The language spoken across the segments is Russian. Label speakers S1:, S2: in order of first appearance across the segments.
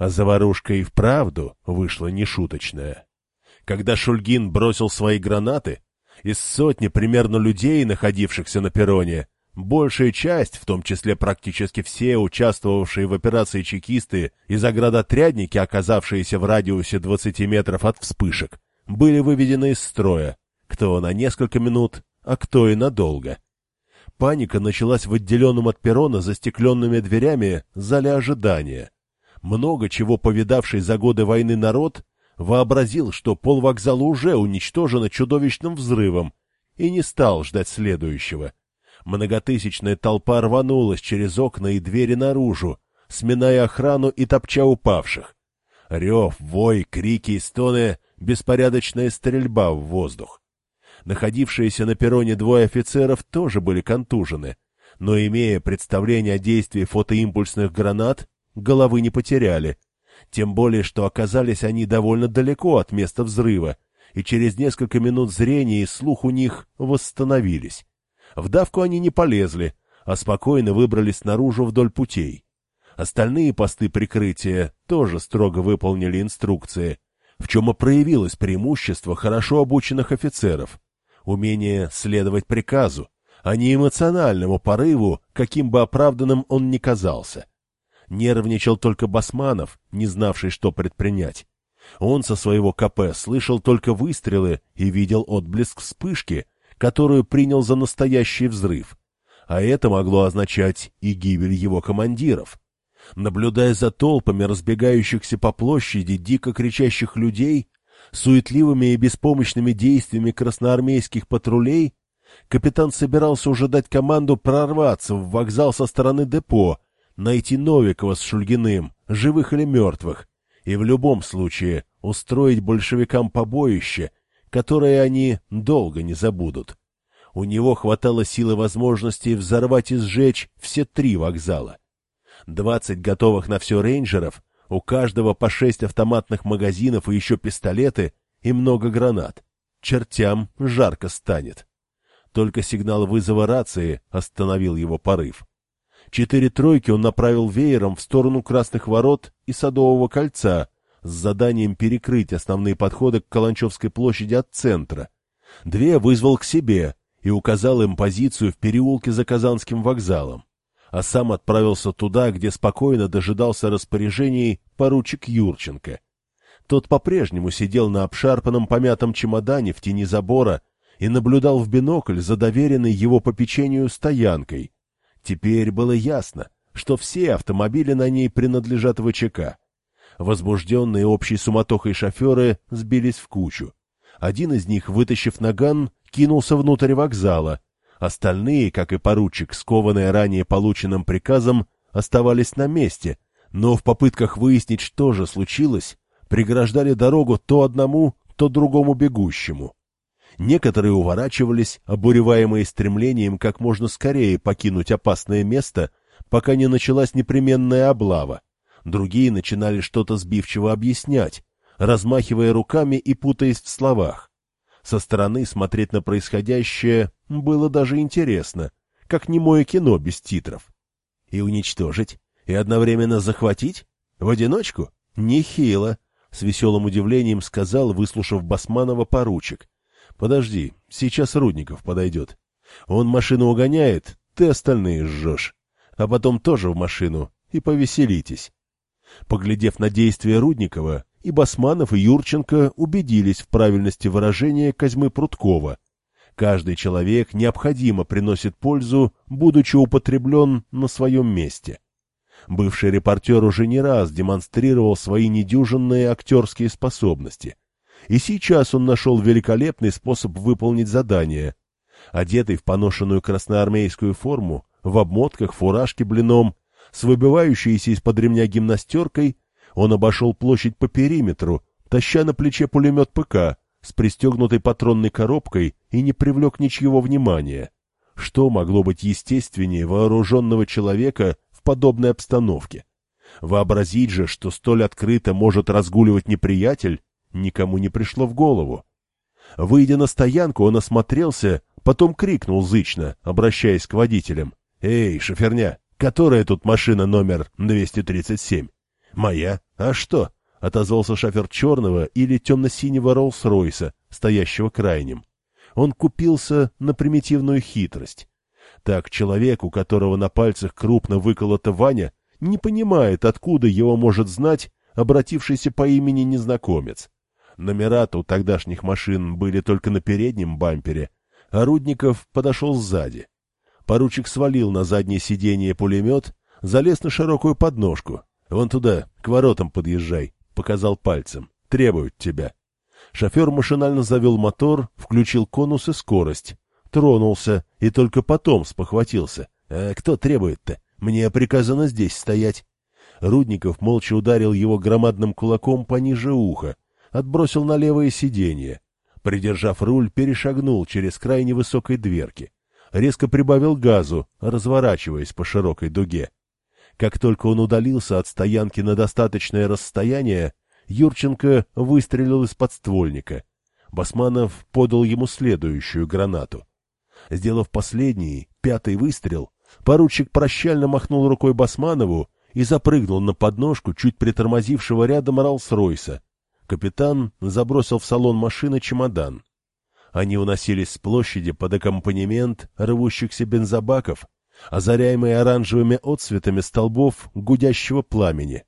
S1: А заварушка и вправду вышла нешуточная. Когда Шульгин бросил свои гранаты, из сотни примерно людей, находившихся на перроне, большая часть, в том числе практически все участвовавшие в операции чекисты и заградотрядники, оказавшиеся в радиусе 20 метров от вспышек, были выведены из строя, кто на несколько минут, а кто и надолго. Паника началась в отделенном от перрона застекленными дверями зале ожидания. Много чего повидавший за годы войны народ вообразил, что полвокзала уже уничтожено чудовищным взрывом, и не стал ждать следующего. Многотысячная толпа рванулась через окна и двери наружу, сминая охрану и топча упавших. Рев, вой, крики и стоны, беспорядочная стрельба в воздух. Находившиеся на перроне двое офицеров тоже были контужены, но, имея представление о действии фотоимпульсных гранат, головы не потеряли, тем более, что оказались они довольно далеко от места взрыва, и через несколько минут зрения и слух у них восстановились. В давку они не полезли, а спокойно выбрались наружу вдоль путей. Остальные посты прикрытия тоже строго выполнили инструкции, в чем и проявилось преимущество хорошо обученных офицеров. Умение следовать приказу, а не эмоциональному порыву, каким бы оправданным он ни казался. Нервничал только Басманов, не знавший, что предпринять. Он со своего КП слышал только выстрелы и видел отблеск вспышки, которую принял за настоящий взрыв. А это могло означать и гибель его командиров. Наблюдая за толпами разбегающихся по площади дико кричащих людей, суетливыми и беспомощными действиями красноармейских патрулей, капитан собирался уже дать команду прорваться в вокзал со стороны депо, найти Новикова с Шульгиным, живых или мертвых, и в любом случае устроить большевикам побоище, которое они долго не забудут. У него хватало силы возможностей взорвать и сжечь все три вокзала. Двадцать готовых на все рейнджеров, у каждого по шесть автоматных магазинов и еще пистолеты и много гранат. Чертям жарко станет. Только сигнал вызова рации остановил его порыв. Четыре тройки он направил веером в сторону Красных ворот и Садового кольца с заданием перекрыть основные подходы к Каланчевской площади от центра. Две вызвал к себе и указал им позицию в переулке за Казанским вокзалом, а сам отправился туда, где спокойно дожидался распоряжений поручик Юрченко. Тот по-прежнему сидел на обшарпанном помятом чемодане в тени забора и наблюдал в бинокль за доверенной его попечению стоянкой — Теперь было ясно, что все автомобили на ней принадлежат ВЧК. Возбужденные общей суматохой шоферы сбились в кучу. Один из них, вытащив наган, кинулся внутрь вокзала. Остальные, как и поручик, скованные ранее полученным приказом, оставались на месте, но в попытках выяснить, что же случилось, преграждали дорогу то одному, то другому бегущему. Некоторые уворачивались, обуреваемые стремлением как можно скорее покинуть опасное место, пока не началась непременная облава. Другие начинали что-то сбивчиво объяснять, размахивая руками и путаясь в словах. Со стороны смотреть на происходящее было даже интересно, как немое кино без титров. И уничтожить, и одновременно захватить? В одиночку? Нехило, — с веселым удивлением сказал, выслушав Басманова поручик. Подожди, сейчас Рудников подойдет. Он машину угоняет, ты остальные жжешь. А потом тоже в машину, и повеселитесь. Поглядев на действия Рудникова, и Басманов, и Юрченко убедились в правильности выражения Козьмы Прудкова. Каждый человек необходимо приносит пользу, будучи употреблен на своем месте. Бывший репортер уже не раз демонстрировал свои недюжинные актерские способности — и сейчас он нашел великолепный способ выполнить задание. Одетый в поношенную красноармейскую форму, в обмотках, фуражке блином, с выбивающейся из-под ремня гимнастеркой, он обошел площадь по периметру, таща на плече пулемет ПК с пристегнутой патронной коробкой и не привлек ничьего внимания. Что могло быть естественнее вооруженного человека в подобной обстановке? Вообразить же, что столь открыто может разгуливать неприятель, никому не пришло в голову. Выйдя на стоянку, он осмотрелся, потом крикнул зычно, обращаясь к водителям. «Эй, шоферня, которая тут машина номер 237? «Моя? А что?» — отозвался шофер черного или темно-синего Роллс-Ройса, стоящего крайним. Он купился на примитивную хитрость. Так человек, у которого на пальцах крупно выколота Ваня, не понимает, откуда его может знать обратившийся по имени незнакомец. Номера-то у тогдашних машин были только на переднем бампере, а Рудников подошел сзади. Поручик свалил на заднее сиденье пулемет, залез на широкую подножку. «Вон туда, к воротам подъезжай», — показал пальцем. «Требуют тебя». Шофер машинально завел мотор, включил конус и скорость. Тронулся и только потом спохватился. «А кто требует-то? Мне приказано здесь стоять». Рудников молча ударил его громадным кулаком пониже уха, отбросил на левое сиденье. Придержав руль, перешагнул через край невысокой дверки. Резко прибавил газу, разворачиваясь по широкой дуге. Как только он удалился от стоянки на достаточное расстояние, Юрченко выстрелил из подствольника. Басманов подал ему следующую гранату. Сделав последний, пятый выстрел, поручик прощально махнул рукой Басманову и запрыгнул на подножку чуть притормозившего рядом Роллс-Ройса. Капитан забросил в салон машины чемодан. Они уносились с площади под аккомпанемент рвущихся бензобаков, озаряемые оранжевыми отцветами столбов гудящего пламени.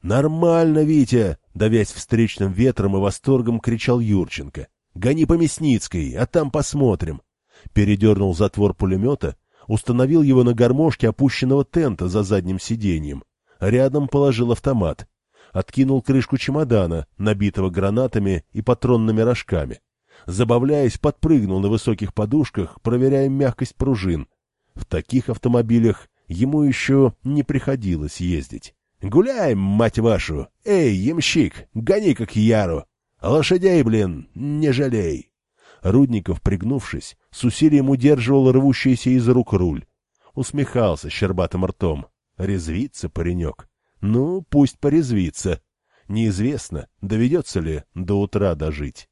S1: «Нормально, Витя!» — давясь встречным ветром и восторгом, кричал Юрченко. «Гони по Мясницкой, а там посмотрим!» Передернул затвор пулемета, установил его на гармошке опущенного тента за задним сиденьем. Рядом положил автомат. Откинул крышку чемодана, набитого гранатами и патронными рожками. Забавляясь, подпрыгнул на высоких подушках, проверяя мягкость пружин. В таких автомобилях ему еще не приходилось ездить. Гуляем, мать вашу! Эй, ямщик, гони как яру! Лошадей, блин, не жалей!» Рудников, пригнувшись, с усилием удерживал рвущийся из рук руль. Усмехался щербатым ртом. Резвится паренек. Ну, пусть порезвится. Неизвестно, доведется ли до утра дожить.